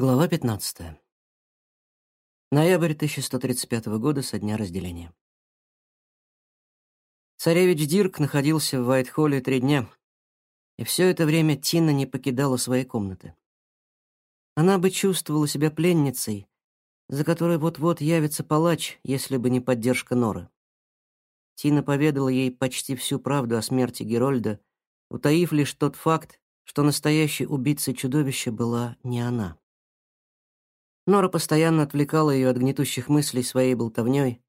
Глава 15. Ноябрь 1135 года со дня разделения. Царевич Дирк находился в Вайтхолле три дня, и все это время Тина не покидала своей комнаты. Она бы чувствовала себя пленницей, за которой вот-вот явится палач, если бы не поддержка Норы. Тина поведала ей почти всю правду о смерти Герольда, утаив лишь тот факт, что настоящей убийцей чудовища была не она. Нора постоянно отвлекала ее от гнетущих мыслей своей болтовней,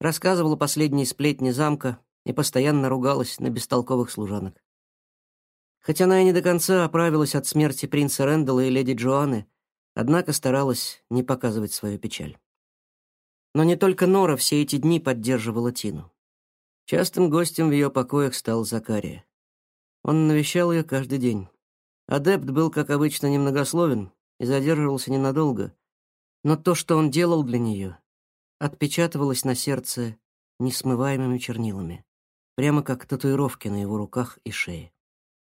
рассказывала последние сплетни замка и постоянно ругалась на бестолковых служанок. Хотя она и не до конца оправилась от смерти принца Рэндалла и леди Джоанны, однако старалась не показывать свою печаль. Но не только Нора все эти дни поддерживала Тину. Частым гостем в ее покоях стал Закария. Он навещал ее каждый день. Адепт был, как обычно, немногословен и задерживался ненадолго, но то, что он делал для нее, отпечатывалось на сердце несмываемыми чернилами, прямо как татуировки на его руках и шее.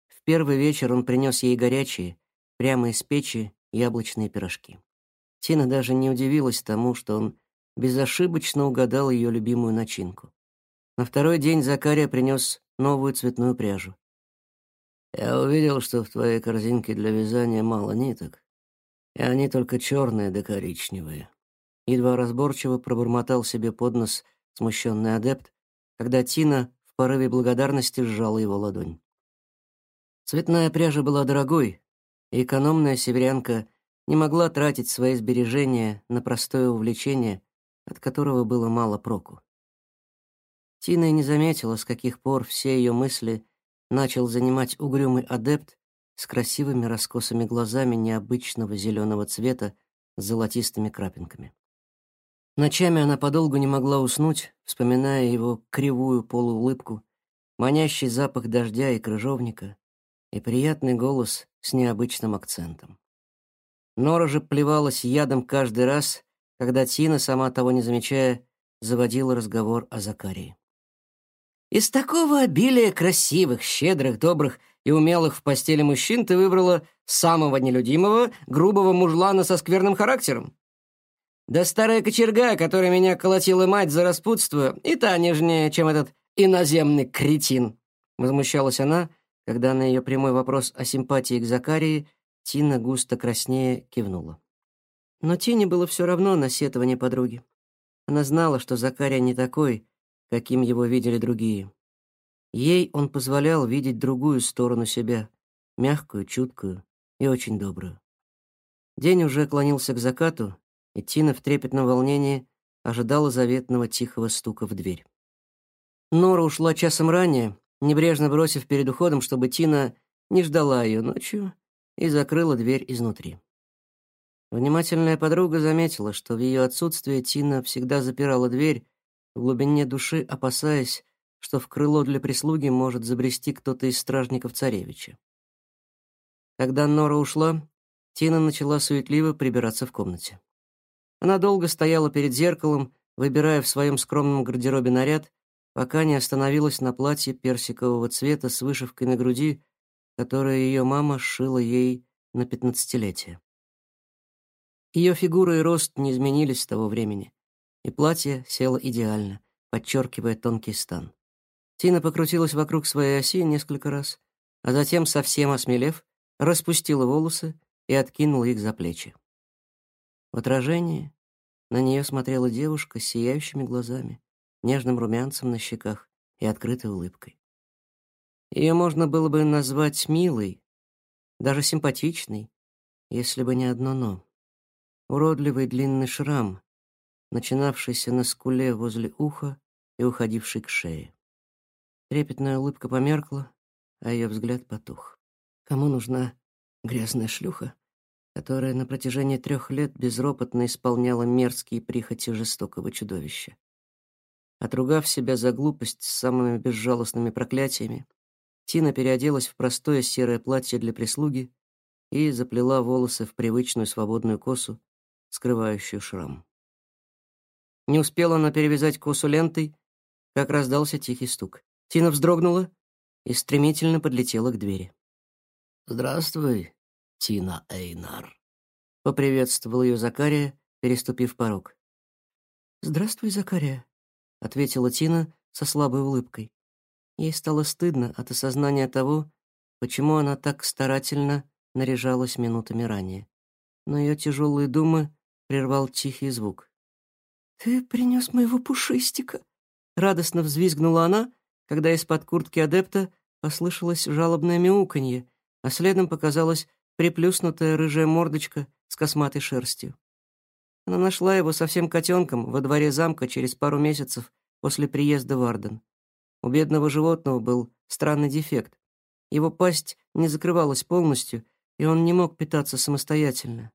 В первый вечер он принес ей горячие, прямо из печи, яблочные пирожки. Тина даже не удивилась тому, что он безошибочно угадал ее любимую начинку. На второй день Закария принес новую цветную пряжу. «Я увидел, что в твоей корзинке для вязания мало ниток и они только черные да коричневые. Едва разборчиво пробормотал себе под нос смущенный адепт, когда Тина в порыве благодарности сжала его ладонь. Цветная пряжа была дорогой, и экономная северянка не могла тратить свои сбережения на простое увлечение, от которого было мало проку. Тина и не заметила, с каких пор все ее мысли начал занимать угрюмый адепт, с красивыми раскосыми глазами необычного зеленого цвета с золотистыми крапинками. Ночами она подолгу не могла уснуть, вспоминая его кривую полуулыбку, манящий запах дождя и крыжовника и приятный голос с необычным акцентом. Нора же плевалась ядом каждый раз, когда Тина, сама того не замечая, заводила разговор о Закарии. Из такого обилия красивых, щедрых, добрых и умелых в постели мужчин ты выбрала самого нелюдимого, грубого мужлана со скверным характером. Да старая кочерга, которая меня колотила мать за распутство, и та нежнее, чем этот иноземный кретин. Возмущалась она, когда на ее прямой вопрос о симпатии к Закарии Тина густо краснее кивнула. Но Тине было все равно на сетование подруги. Она знала, что Закария не такой, каким его видели другие. Ей он позволял видеть другую сторону себя, мягкую, чуткую и очень добрую. День уже клонился к закату, и Тина в трепетном волнении ожидала заветного тихого стука в дверь. Нора ушла часом ранее, небрежно бросив перед уходом, чтобы Тина не ждала ее ночью, и закрыла дверь изнутри. Внимательная подруга заметила, что в ее отсутствие Тина всегда запирала дверь, в глубине души опасаясь, что в крыло для прислуги может забрести кто-то из стражников царевича. Когда Нора ушла, Тина начала суетливо прибираться в комнате. Она долго стояла перед зеркалом, выбирая в своем скромном гардеробе наряд, пока не остановилась на платье персикового цвета с вышивкой на груди, которое ее мама сшила ей на пятнадцатилетие. Ее фигура и рост не изменились с того времени и платье село идеально, подчеркивая тонкий стан. Тина покрутилась вокруг своей оси несколько раз, а затем, совсем осмелев, распустила волосы и откинула их за плечи. В отражении на нее смотрела девушка с сияющими глазами, нежным румянцем на щеках и открытой улыбкой. Ее можно было бы назвать милой, даже симпатичной, если бы не одно «но». Уродливый длинный шрам, начинавшийся на скуле возле уха и уходивший к шее. Трепетная улыбка померкла, а ее взгляд потух. Кому нужна грязная шлюха, которая на протяжении трех лет безропотно исполняла мерзкие прихоти жестокого чудовища? Отругав себя за глупость с самыми безжалостными проклятиями, Тина переоделась в простое серое платье для прислуги и заплела волосы в привычную свободную косу, скрывающую шрам. Не успела она перевязать косу лентой, как раздался тихий стук. Тина вздрогнула и стремительно подлетела к двери. «Здравствуй, Тина Эйнар», — поприветствовал ее Закария, переступив порог. «Здравствуй, Закария», — ответила Тина со слабой улыбкой. Ей стало стыдно от осознания того, почему она так старательно наряжалась минутами ранее. Но ее тяжелые думы прервал тихий звук. «Ты принес моего пушистика!» Радостно взвизгнула она, когда из-под куртки адепта послышалось жалобное мяуканье, а следом показалась приплюснутая рыжая мордочка с косматой шерстью. Она нашла его совсем котенком во дворе замка через пару месяцев после приезда в Арден. У бедного животного был странный дефект. Его пасть не закрывалась полностью, и он не мог питаться самостоятельно.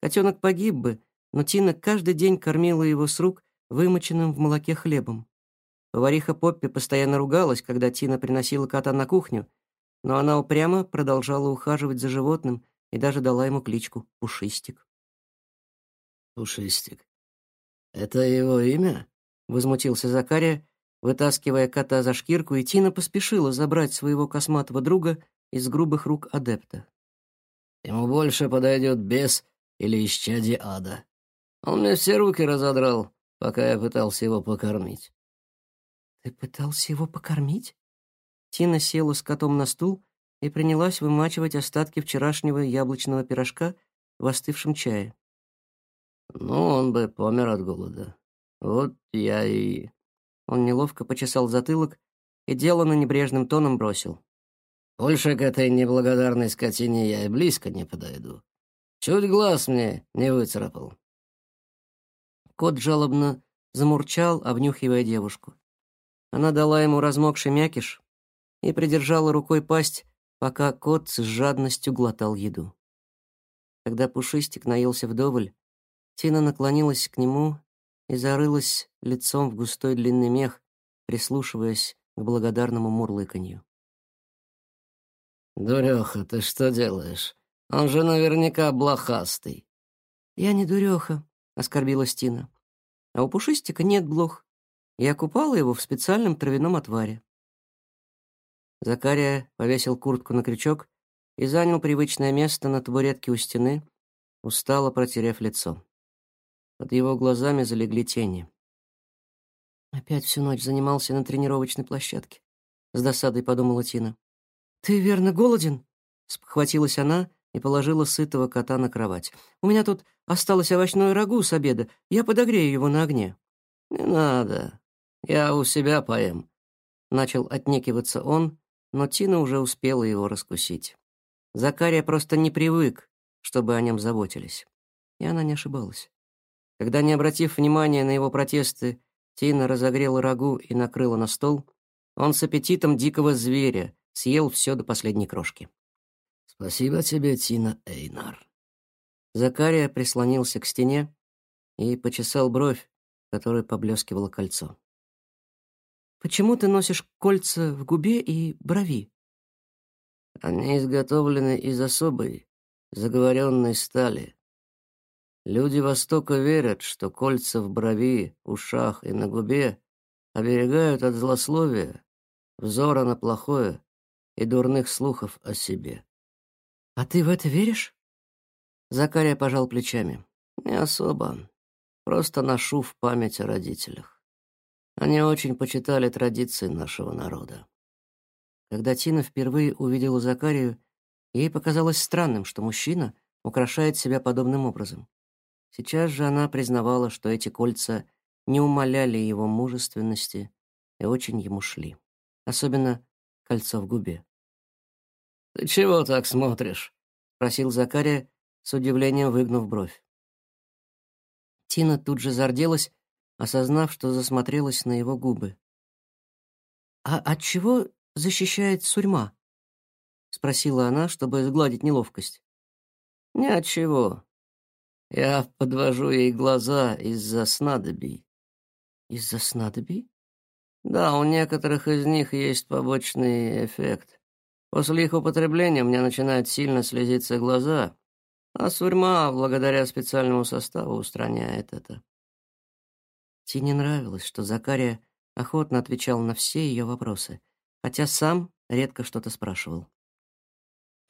Котенок погиб бы, но Тина каждый день кормила его с рук вымоченным в молоке хлебом. Повариха Поппи постоянно ругалась, когда Тина приносила кота на кухню, но она упрямо продолжала ухаживать за животным и даже дала ему кличку Пушистик. «Пушистик. Это его имя?» — возмутился Закария, вытаскивая кота за шкирку, и Тина поспешила забрать своего косматого друга из грубых рук адепта. «Ему больше подойдет бес или исчадие ада. Он мне все руки разодрал, пока я пытался его покормить. Ты пытался его покормить? Тина села с котом на стул и принялась вымачивать остатки вчерашнего яблочного пирожка в остывшем чае. Ну, он бы помер от голода. Вот я и... Он неловко почесал затылок и дело на небрежным тоном бросил. Больше к этой неблагодарной скотине я и близко не подойду. Чуть глаз мне не выцарапал. Кот жалобно замурчал, обнюхивая девушку. Она дала ему размокший мякиш и придержала рукой пасть, пока кот с жадностью глотал еду. Когда Пушистик наелся вдоволь, Тина наклонилась к нему и зарылась лицом в густой длинный мех, прислушиваясь к благодарному мурлыканью. «Дуреха, ты что делаешь? Он же наверняка блохастый». «Я не дуреха», — оскорбилась Тина. «А у Пушистика нет блох. Я купала его в специальном травяном отваре». Закария повесил куртку на крючок и занял привычное место на табуретке у стены, устало протерев лицо. Под его глазами залегли тени. Опять всю ночь занимался на тренировочной площадке. С досадой подумала Тина. «Ты верно голоден?» — спохватилась она и положила сытого кота на кровать. «У меня тут осталось овощное рагу с обеда. Я подогрею его на огне». «Не надо. Я у себя поем». Начал отнекиваться он, но Тина уже успела его раскусить. Закария просто не привык, чтобы о нем заботились. И она не ошибалась. Когда, не обратив внимания на его протесты, Тина разогрела рагу и накрыла на стол, он с аппетитом дикого зверя съел все до последней крошки. «Спасибо тебе, Тина Эйнар». Закария прислонился к стене и почесал бровь, которой поблескивало кольцо. «Почему ты носишь кольца в губе и брови?» «Они изготовлены из особой, заговоренной стали. Люди Востока верят, что кольца в брови, ушах и на губе оберегают от злословия, взора на плохое и дурных слухов о себе. «А ты в это веришь?» Закария пожал плечами. «Не особо. Просто ношу в память о родителях. Они очень почитали традиции нашего народа». Когда Тина впервые увидела Закарию, ей показалось странным, что мужчина украшает себя подобным образом. Сейчас же она признавала, что эти кольца не умаляли его мужественности и очень ему шли. Особенно кольцо в губе. «Ты чего так смотришь?» — спросил Закария, с удивлением выгнув бровь. Тина тут же зарделась, осознав, что засмотрелась на его губы. «А от чего защищает сурьма?» — спросила она, чтобы сгладить неловкость. «Ни от чего. Я подвожу ей глаза из-за снадобий». «Из-за снадобий?» «Да, у некоторых из них есть побочный эффект. После их употребления у меня начинают сильно слезиться глаза, а сурьма, благодаря специальному составу, устраняет это. Тине нравилось, что Закария охотно отвечал на все ее вопросы, хотя сам редко что-то спрашивал.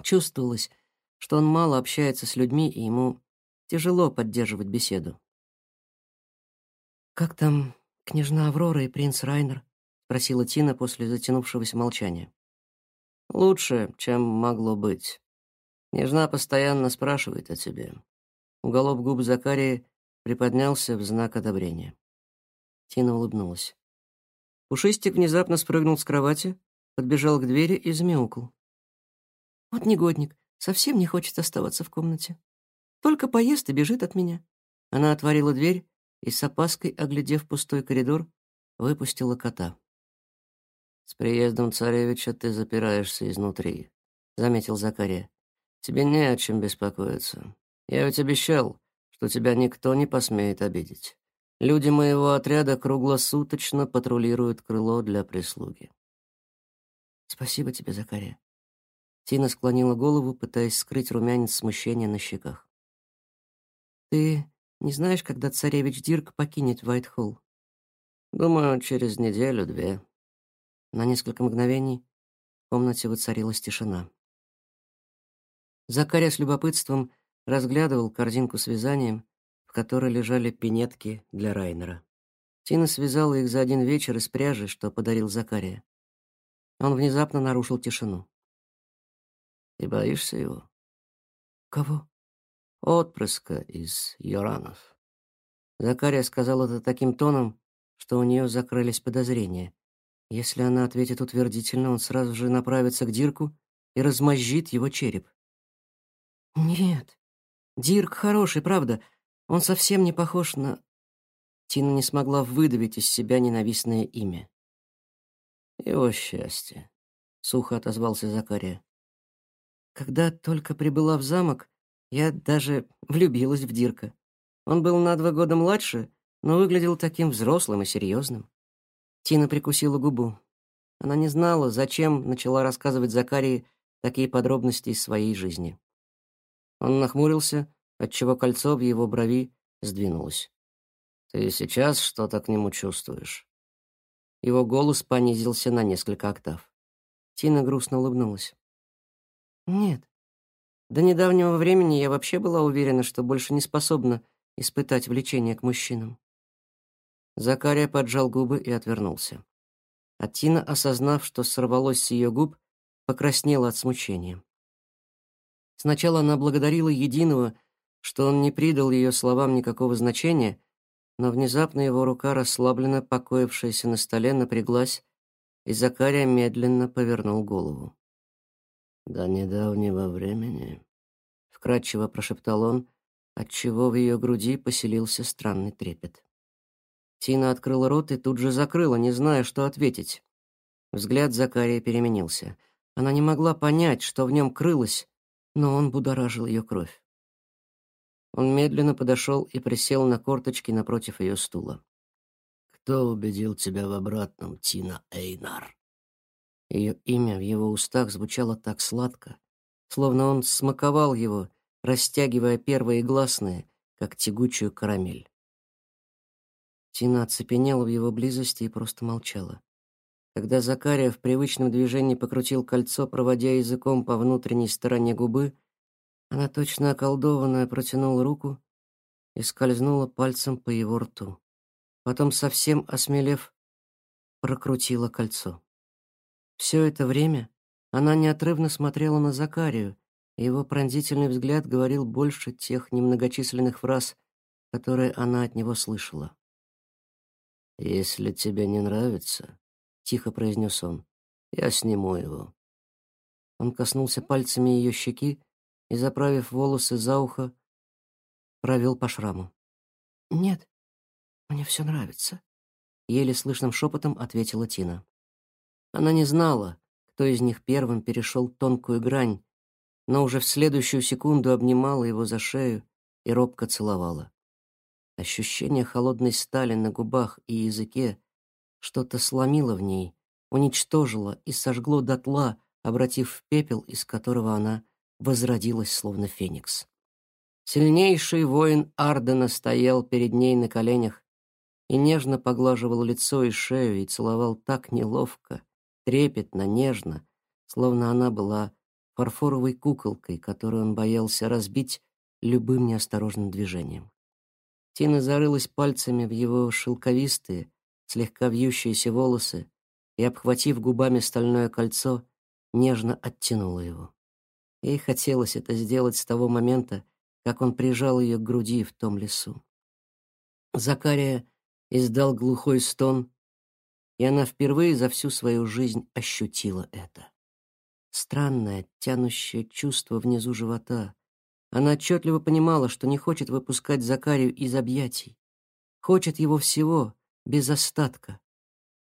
Чувствовалось, что он мало общается с людьми, и ему тяжело поддерживать беседу. «Как там княжна Аврора и принц Райнер?» — спросила Тина после затянувшегося молчания. «Лучше, чем могло быть. Княжна постоянно спрашивает о тебе». Уголок губ Закарии приподнялся в знак одобрения. Тина улыбнулась. Пушистик внезапно спрыгнул с кровати, подбежал к двери и замяукал. «Вот негодник, совсем не хочет оставаться в комнате. Только поест и бежит от меня». Она отворила дверь и с опаской, оглядев пустой коридор, выпустила кота. «С приездом царевича ты запираешься изнутри», — заметил Закария. «Тебе не о чем беспокоиться. Я ведь обещал, что тебя никто не посмеет обидеть. Люди моего отряда круглосуточно патрулируют крыло для прислуги». «Спасибо тебе, Закария». Тина склонила голову, пытаясь скрыть румянец смущения на щеках. «Ты не знаешь, когда царевич Дирк покинет Вайтхолл?» «Думаю, через неделю-две», на несколько мгновений в комнате воцарилась тишина. Закаря с любопытством разглядывал корзинку с вязанием, которой лежали пинетки для Райнера. Тина связала их за один вечер из пряжи, что подарил Закария. Он внезапно нарушил тишину. «Ты боишься его?» «Кого?» «Отпрыска из Йоранов». Закария сказал это таким тоном, что у нее закрылись подозрения. Если она ответит утвердительно, он сразу же направится к Дирку и размозжит его череп. Нет. Дирк хороший, правда. Он совсем не похож на Тина не смогла выдавить из себя ненавистное имя. Его счастье, сухо отозвался Закария. Когда только прибыла в замок, я даже влюбилась в Дирка. Он был на два года младше, но выглядел таким взрослым и серьезным. Тина прикусила губу. Она не знала, зачем начала рассказывать Закарии такие подробности из своей жизни. Он нахмурился, отчего кольцо в его брови сдвинулось. «Ты сейчас что-то к нему чувствуешь?» Его голос понизился на несколько октав. Тина грустно улыбнулась. «Нет. До недавнего времени я вообще была уверена, что больше не способна испытать влечение к мужчинам. Закария поджал губы и отвернулся. А Тина, осознав, что сорвалось с ее губ, покраснела от смущения. Сначала она благодарила Единого, что он не придал ее словам никакого значения, но внезапно его рука, расслабленно покоившаяся на столе, напряглась, и Закария медленно повернул голову. «До недавнего времени», — вкратчиво прошептал он, отчего в ее груди поселился странный трепет. Тина открыла рот и тут же закрыла, не зная, что ответить. Взгляд Закария переменился. Она не могла понять, что в нем крылось, но он будоражил ее кровь. Он медленно подошел и присел на корточки напротив ее стула. «Кто убедил тебя в обратном, Тина Эйнар?» Ее имя в его устах звучало так сладко, словно он смаковал его, растягивая первые гласные, как тягучую карамель. Тина оцепенела в его близости и просто молчала. Когда Закария в привычном движении покрутил кольцо, проводя языком по внутренней стороне губы, она точно околдованная протянула руку и скользнула пальцем по его рту. Потом, совсем осмелев, прокрутила кольцо. Все это время она неотрывно смотрела на Закарию, и его пронзительный взгляд говорил больше тех немногочисленных фраз, которые она от него слышала. «Если тебе не нравится», — тихо произнес он, — «я сниму его». Он коснулся пальцами ее щеки и, заправив волосы за ухо, провел по шраму. «Нет, мне все нравится», — еле слышным шепотом ответила Тина. Она не знала, кто из них первым перешел тонкую грань, но уже в следующую секунду обнимала его за шею и робко целовала. Ощущение холодной стали на губах и языке что-то сломило в ней, уничтожило и сожгло дотла, обратив в пепел, из которого она возродилась словно феникс. Сильнейший воин Ардена стоял перед ней на коленях и нежно поглаживал лицо и шею и целовал так неловко, трепетно, нежно, словно она была фарфоровой куколкой, которую он боялся разбить любым неосторожным движением. Тина зарылась пальцами в его шелковистые, слегка вьющиеся волосы и, обхватив губами стальное кольцо, нежно оттянула его. Ей хотелось это сделать с того момента, как он прижал ее к груди в том лесу. Закария издал глухой стон, и она впервые за всю свою жизнь ощутила это. Странное, тянущее чувство внизу живота. Она отчетливо понимала, что не хочет выпускать Закарию из объятий. Хочет его всего, без остатка.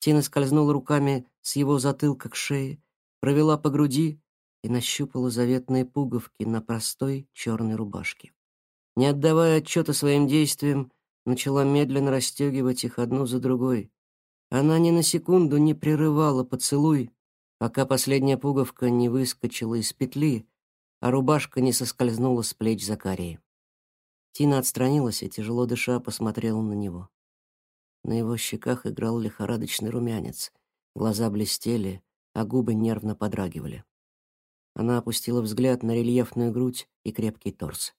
Тина скользнула руками с его затылка к шее, провела по груди и нащупала заветные пуговки на простой черной рубашке. Не отдавая отчета своим действиям, начала медленно расстегивать их одну за другой. Она ни на секунду не прерывала поцелуй, пока последняя пуговка не выскочила из петли, а рубашка не соскользнула с плеч Закарии. Тина отстранилась и, тяжело дыша, посмотрела на него. На его щеках играл лихорадочный румянец, глаза блестели, а губы нервно подрагивали. Она опустила взгляд на рельефную грудь и крепкий торс.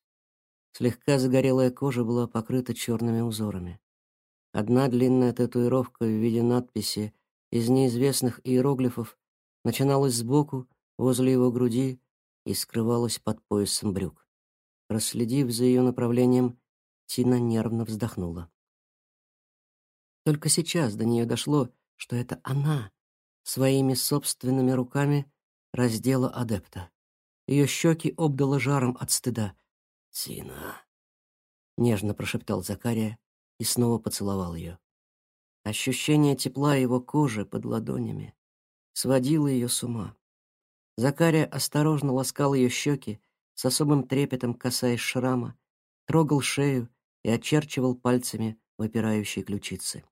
Слегка загорелая кожа была покрыта черными узорами. Одна длинная татуировка в виде надписи из неизвестных иероглифов начиналась сбоку, возле его груди и скрывалась под поясом брюк. Расследив за ее направлением, Тина нервно вздохнула. Только сейчас до нее дошло, что это она своими собственными руками раздела адепта. Ее щеки обдало жаром от стыда. «Тина!» — нежно прошептал Закария и снова поцеловал ее. Ощущение тепла его кожи под ладонями сводило ее с ума. Закария осторожно ласкал ее щеки, с особым трепетом касаясь шрама, трогал шею и очерчивал пальцами выпирающие ключицы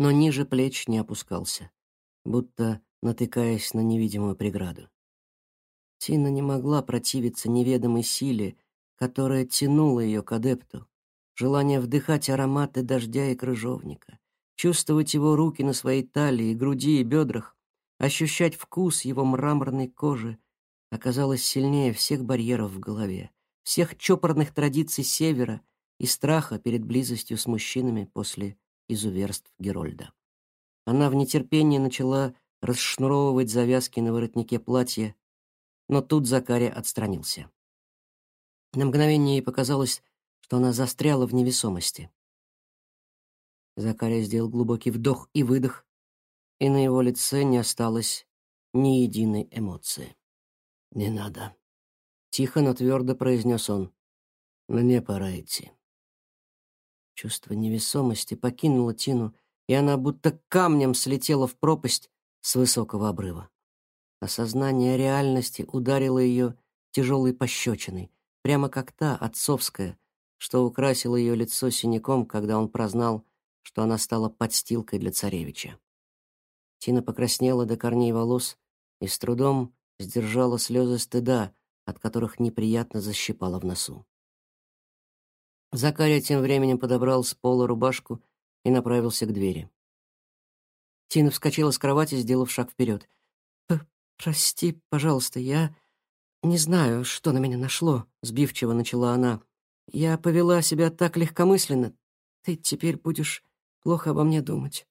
но ниже плеч не опускался, будто натыкаясь на невидимую преграду. Тина не могла противиться неведомой силе, которая тянула ее к адепту, желание вдыхать ароматы дождя и крыжовника, чувствовать его руки на своей талии, груди и бедрах, ощущать вкус его мраморной кожи оказалось сильнее всех барьеров в голове, всех чопорных традиций Севера и страха перед близостью с мужчинами после изуверств Герольда. Она в нетерпении начала расшнуровывать завязки на воротнике платья, но тут Закария отстранился. На мгновение ей показалось, что она застряла в невесомости. Закария сделал глубокий вдох и выдох, и на его лице не осталось ни единой эмоции. «Не надо», — тихо, но твердо произнес он. «Мне пора идти». Чувство невесомости покинуло Тину, и она будто камнем слетела в пропасть с высокого обрыва. Осознание реальности ударило ее тяжелой пощечиной, прямо как та отцовская, что украсила ее лицо синяком, когда он прознал, что она стала подстилкой для царевича. Тина покраснела до корней волос и с трудом сдержала слезы стыда, от которых неприятно защипала в носу. Закария тем временем подобрал с пола рубашку и направился к двери. Тина вскочила с кровати, сделав шаг вперед. «Прости, пожалуйста, я не знаю, что на меня нашло», — сбивчиво начала она. «Я повела себя так легкомысленно. Ты теперь будешь плохо обо мне думать».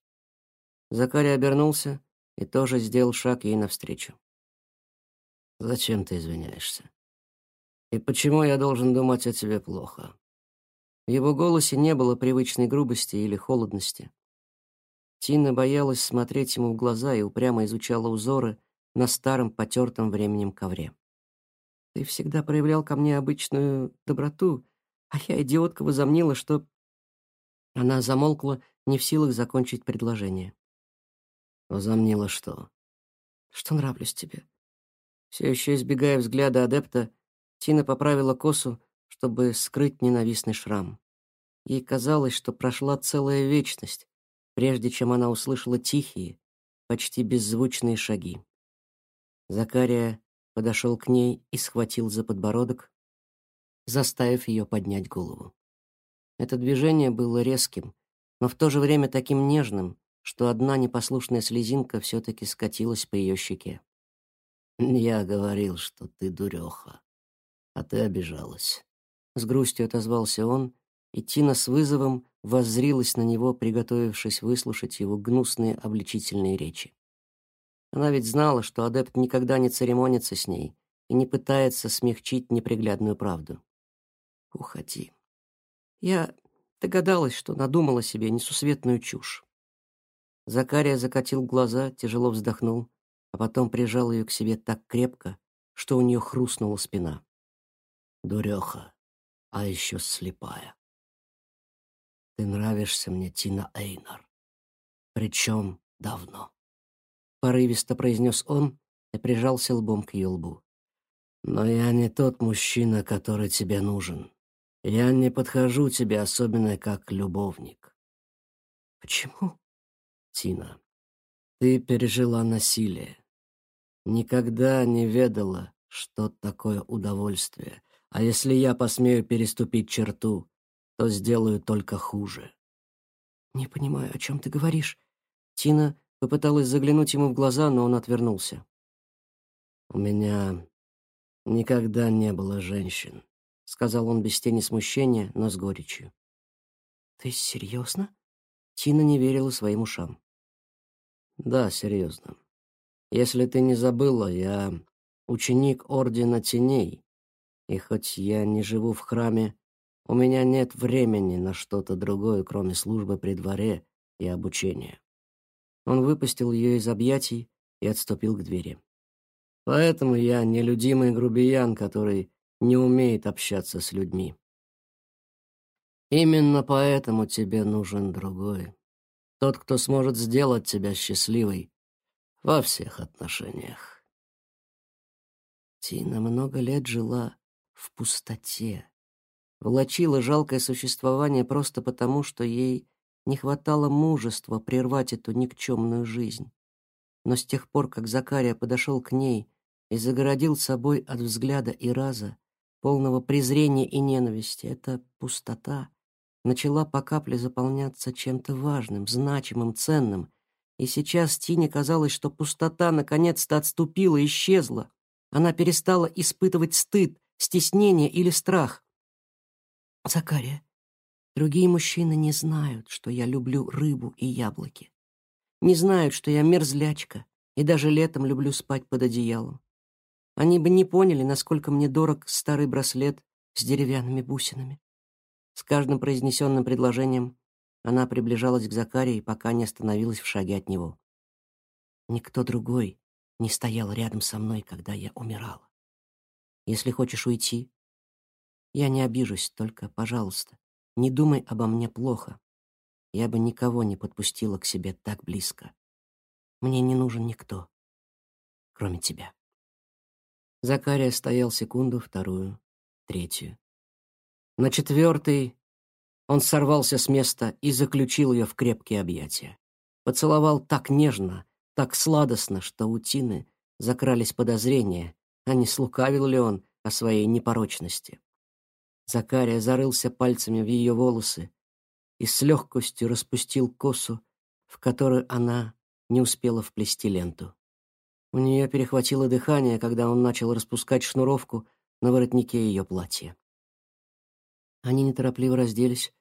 Закария обернулся и тоже сделал шаг ей навстречу. «Зачем ты извиняешься? И почему я должен думать о тебе плохо?» В его голосе не было привычной грубости или холодности. Тина боялась смотреть ему в глаза и упрямо изучала узоры на старом потертом временем ковре. «Ты всегда проявлял ко мне обычную доброту, а я, идиотка, возомнила, что...» Она замолкла, не в силах закончить предложение. «Возомнила что?» «Что нравлюсь тебе». Все еще избегая взгляда адепта, Тина поправила косу, чтобы скрыть ненавистный шрам. Ей казалось, что прошла целая вечность, прежде чем она услышала тихие, почти беззвучные шаги. Закария подошел к ней и схватил за подбородок, заставив ее поднять голову. Это движение было резким, но в то же время таким нежным, что одна непослушная слезинка все-таки скатилась по ее щеке. «Я говорил, что ты дуреха, а ты обижалась. С грустью отозвался он, и Тина с вызовом воззрилась на него, приготовившись выслушать его гнусные обличительные речи. Она ведь знала, что адепт никогда не церемонится с ней и не пытается смягчить неприглядную правду. «Уходи. Я догадалась, что надумала себе несусветную чушь». Закария закатил глаза, тяжело вздохнул, а потом прижал ее к себе так крепко, что у нее хрустнула спина. «Дуреха, а еще слепая. Ты нравишься мне, Тина Эйнар. Причем давно». Порывисто произнес он и прижался лбом к ее лбу. «Но я не тот мужчина, который тебе нужен. Я не подхожу тебе, особенно как любовник». «Почему?» «Тина, ты пережила насилие. Никогда не ведала, что такое удовольствие. А если я посмею переступить черту, то сделаю только хуже». «Не понимаю, о чем ты говоришь?» Тина попыталась заглянуть ему в глаза, но он отвернулся. «У меня никогда не было женщин», — сказал он без тени смущения, но с горечью. «Ты серьезно?» Тина не верила своим ушам. «Да, серьезно. Если ты не забыла, я ученик Ордена Теней, и хоть я не живу в храме, у меня нет времени на что-то другое, кроме службы при дворе и обучения». Он выпустил ее из объятий и отступил к двери. «Поэтому я нелюдимый грубиян, который не умеет общаться с людьми. Именно поэтому тебе нужен другой. Тот, кто сможет сделать тебя счастливой во всех отношениях. Тина много лет жила в пустоте, влачила жалкое существование просто потому, что ей не хватало мужества прервать эту никчемную жизнь. Но с тех пор, как Закария подошел к ней и загородил собой от взгляда и раза, полного презрения и ненависти, эта пустота начала по капле заполняться чем-то важным, значимым, ценным. И сейчас Тине казалось, что пустота наконец-то отступила, исчезла. Она перестала испытывать стыд, стеснение или страх. «Закария, другие мужчины не знают, что я люблю рыбу и яблоки. Не знают, что я мерзлячка и даже летом люблю спать под одеялом. Они бы не поняли, насколько мне дорог старый браслет с деревянными бусинами. С каждым произнесенным предложением она приближалась к Закарии, пока не остановилась в шаге от него. Никто другой не стоял рядом со мной, когда я умирала. Если хочешь уйти, я не обижусь, только, пожалуйста, не думай обо мне плохо. Я бы никого не подпустила к себе так близко. Мне не нужен никто, кроме тебя. Закария стоял секунду, вторую, третью. На четвертый он сорвался с места и заключил ее в крепкие объятия. Поцеловал так нежно, так сладостно, что у Тины закрались подозрения, а не слукавил ли он о своей непорочности. Закария зарылся пальцами в ее волосы и с легкостью распустил косу, в которую она не успела вплести ленту. У нее перехватило дыхание, когда он начал распускать шнуровку на воротнике ее платья. Они неторопливо разделись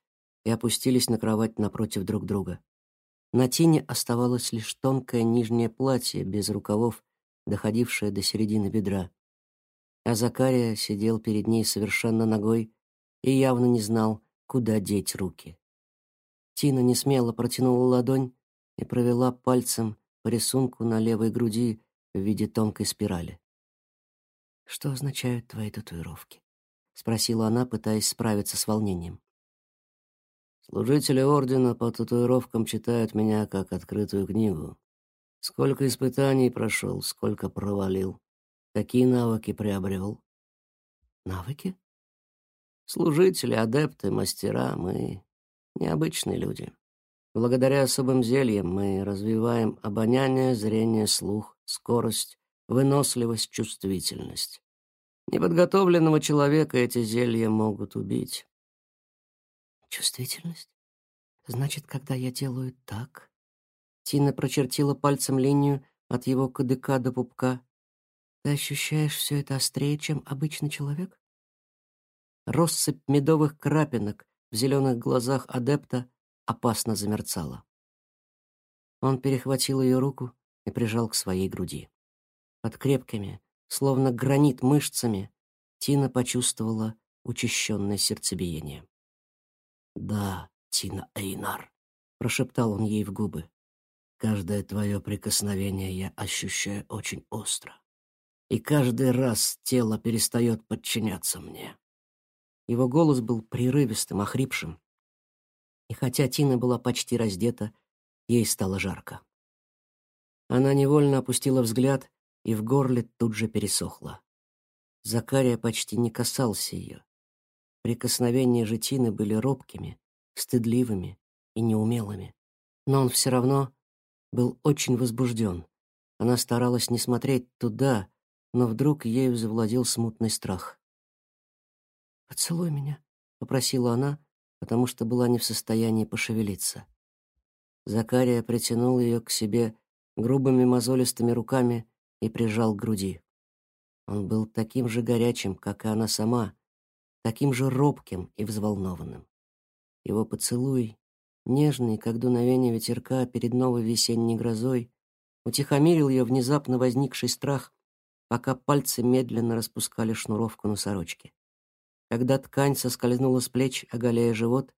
и опустились на кровать напротив друг друга. На Тине оставалось лишь тонкое нижнее платье без рукавов, доходившее до середины бедра. А Закария сидел перед ней совершенно ногой и явно не знал, куда деть руки. Тина несмело протянула ладонь и провела пальцем по рисунку на левой груди в виде тонкой спирали. «Что означают твои татуировки?» — спросила она, пытаясь справиться с волнением. «Служители Ордена по татуировкам читают меня как открытую книгу. Сколько испытаний прошел, сколько провалил, какие навыки приобрел». «Навыки?» «Служители, адепты, мастера, мы необычные люди. Благодаря особым зельям мы развиваем обоняние, зрение, слух, скорость, выносливость, чувствительность. Неподготовленного человека эти зелья могут убить. Чувствительность? Значит, когда я делаю так... Тина прочертила пальцем линию от его кадыка до пупка. Ты ощущаешь все это острее, чем обычный человек? Россыпь медовых крапинок в зеленых глазах адепта опасно замерцала. Он перехватил ее руку и прижал к своей груди. Под крепкими, словно гранит мышцами, Тина почувствовала учащенное сердцебиение. «Да, Тина Эйнар», — прошептал он ей в губы. «Каждое твое прикосновение я ощущаю очень остро. И каждый раз тело перестает подчиняться мне». Его голос был прерывистым, охрипшим. И хотя Тина была почти раздета, ей стало жарко. Она невольно опустила взгляд, и в горле тут же пересохло. Закария почти не касался ее. Прикосновения же Тины были робкими, стыдливыми и неумелыми. Но он все равно был очень возбужден. Она старалась не смотреть туда, но вдруг ею завладел смутный страх. «Поцелуй меня», — попросила она, потому что была не в состоянии пошевелиться. Закария притянул ее к себе грубыми мозолистыми руками и прижал к груди. Он был таким же горячим, как и она сама, таким же робким и взволнованным. Его поцелуй, нежный, как дуновение ветерка перед новой весенней грозой, утихомирил ее внезапно возникший страх, пока пальцы медленно распускали шнуровку на сорочке. Когда ткань соскользнула с плеч, оголяя живот,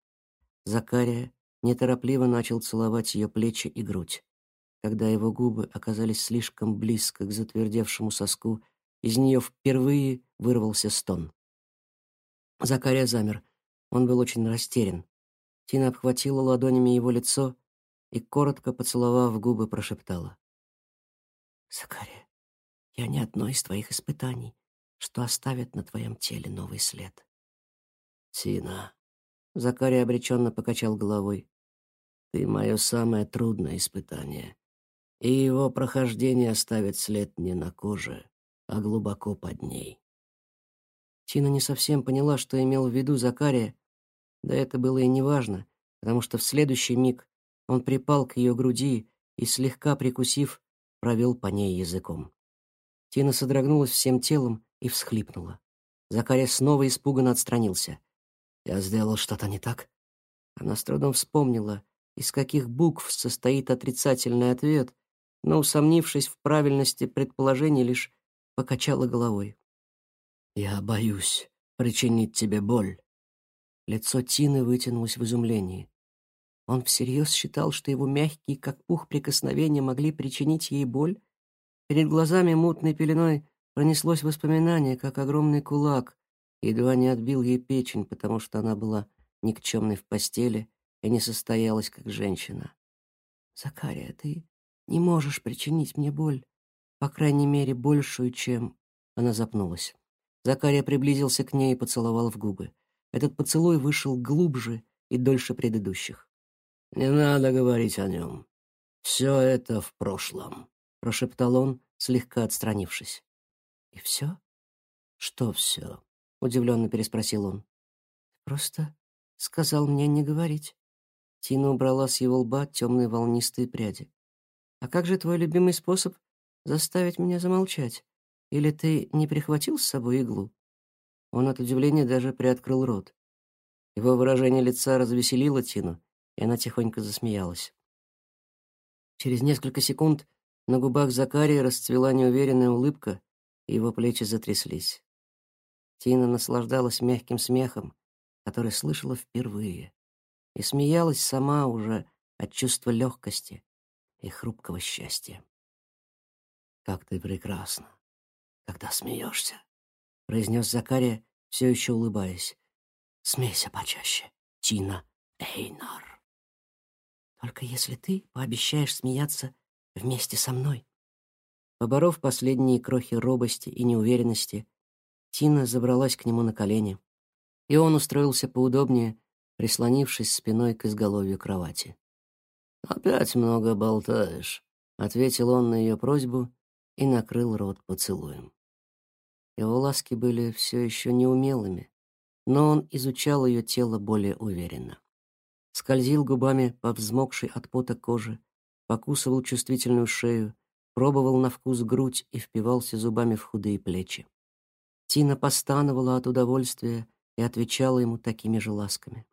Закария неторопливо начал целовать ее плечи и грудь. Когда его губы оказались слишком близко к затвердевшему соску, из нее впервые вырвался стон. Закария замер. Он был очень растерян. Тина обхватила ладонями его лицо и, коротко поцеловав губы, прошептала. «Закария, я не одно из твоих испытаний, что оставит на твоем теле новый след». «Тина», — Закария обреченно покачал головой, — «ты мое самое трудное испытание, и его прохождение оставит след не на коже, а глубоко под ней. Тина не совсем поняла, что имел в виду Закария, да это было и неважно, потому что в следующий миг он припал к ее груди и, слегка прикусив, провел по ней языком. Тина содрогнулась всем телом и всхлипнула. Закария снова испуганно отстранился. «Я сделал что-то не так?» Она с трудом вспомнила, из каких букв состоит отрицательный ответ, но, усомнившись в правильности предположений, лишь покачала головой. «Я боюсь причинить тебе боль». Лицо Тины вытянулось в изумлении. Он всерьез считал, что его мягкие, как пух, прикосновения могли причинить ей боль? Перед глазами мутной пеленой пронеслось воспоминание, как огромный кулак едва не отбил ей печень, потому что она была никчемной в постели и не состоялась как женщина. «Закария, ты не можешь причинить мне боль по крайней мере, большую, чем... Она запнулась. Закария приблизился к ней и поцеловал в губы. Этот поцелуй вышел глубже и дольше предыдущих. «Не надо говорить о нем. Все это в прошлом», — прошептал он, слегка отстранившись. «И все? Что все?» — удивленно переспросил он. «Просто сказал мне не говорить». Тина убрала с его лба темные волнистые пряди. «А как же твой любимый способ заставить меня замолчать? Или ты не прихватил с собой иглу?» Он от удивления даже приоткрыл рот. Его выражение лица развеселило Тину, и она тихонько засмеялась. Через несколько секунд на губах Закарии расцвела неуверенная улыбка, его плечи затряслись. Тина наслаждалась мягким смехом, который слышала впервые, и смеялась сама уже от чувства легкости и хрупкого счастья. «Как ты прекрасна, когда смеешься», — произнес Закария, все еще улыбаясь. «Смейся почаще, Тина Эйнар». «Только если ты пообещаешь смеяться вместе со мной». Поборов последние крохи робости и неуверенности, Тина забралась к нему на колени, и он устроился поудобнее, прислонившись спиной к изголовью кровати. «Опять много болтаешь», — ответил он на ее просьбу и накрыл рот поцелуем. Его ласки были все еще неумелыми, но он изучал ее тело более уверенно. Скользил губами по взмокшей от пота коже, покусывал чувствительную шею, пробовал на вкус грудь и впивался зубами в худые плечи. Тина постановала от удовольствия и отвечала ему такими же ласками.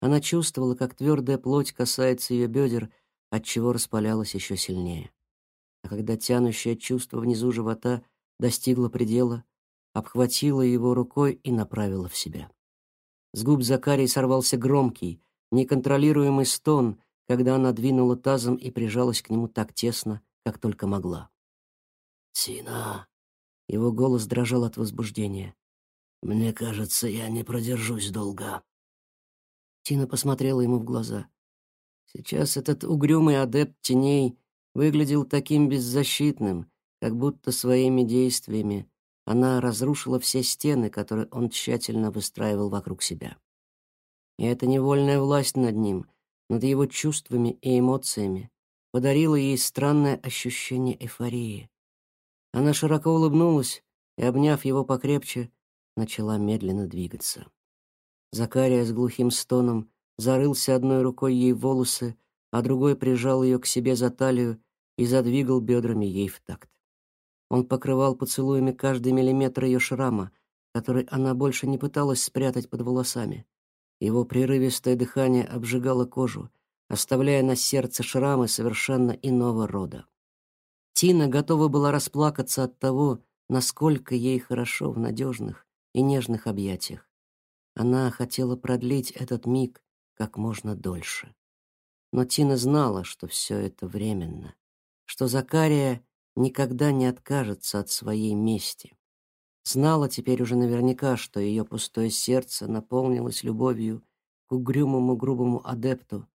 Она чувствовала, как твердая плоть касается ее бедер, отчего распалялась еще сильнее. А когда тянущее чувство внизу живота достигло предела, обхватила его рукой и направила в себя. С губ Закарии сорвался громкий, неконтролируемый стон, когда она двинула тазом и прижалась к нему так тесно, как только могла. «Тина!» Его голос дрожал от возбуждения. «Мне кажется, я не продержусь долго». Тина посмотрела ему в глаза. Сейчас этот угрюмый адепт теней выглядел таким беззащитным, как будто своими действиями она разрушила все стены, которые он тщательно выстраивал вокруг себя. И эта невольная власть над ним, над его чувствами и эмоциями, подарила ей странное ощущение эйфории. Она широко улыбнулась и, обняв его покрепче, начала медленно двигаться. Закария с глухим стоном зарылся одной рукой ей в волосы, а другой прижал ее к себе за талию и задвигал бедрами ей в такт. Он покрывал поцелуями каждый миллиметр ее шрама, который она больше не пыталась спрятать под волосами. Его прерывистое дыхание обжигало кожу, оставляя на сердце шрамы совершенно иного рода. Тина готова была расплакаться от того, насколько ей хорошо в надежных и нежных объятиях. Она хотела продлить этот миг как можно дольше. Но Тина знала, что все это временно, что Закария никогда не откажется от своей мести. Знала теперь уже наверняка, что ее пустое сердце наполнилось любовью к угрюмому грубому адепту,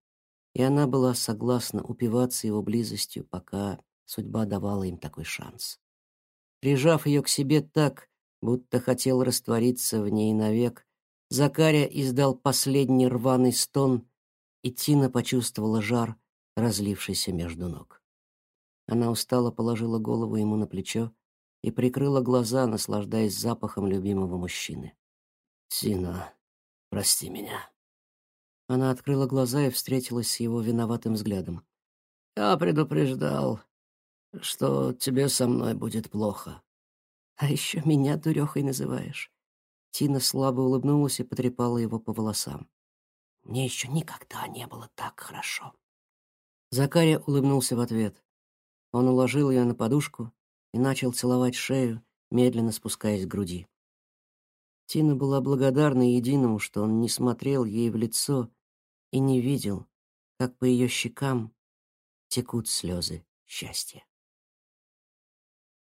и она была согласна упиваться его близостью, пока судьба давала им такой шанс. Прижав ее к себе так, будто хотел раствориться в ней навек, Закария издал последний рваный стон, и Тина почувствовала жар, разлившийся между ног. Она устало положила голову ему на плечо и прикрыла глаза, наслаждаясь запахом любимого мужчины. «Тина, прости меня». Она открыла глаза и встретилась с его виноватым взглядом. «Я предупреждал, что тебе со мной будет плохо». «А еще меня дурехой называешь?» Тина слабо улыбнулась и потрепала его по волосам. «Мне еще никогда не было так хорошо». Закария улыбнулся в ответ. Он уложил ее на подушку и начал целовать шею, медленно спускаясь к груди. Тина была благодарна единому, что он не смотрел ей в лицо и не видел, как по ее щекам текут слезы счастья.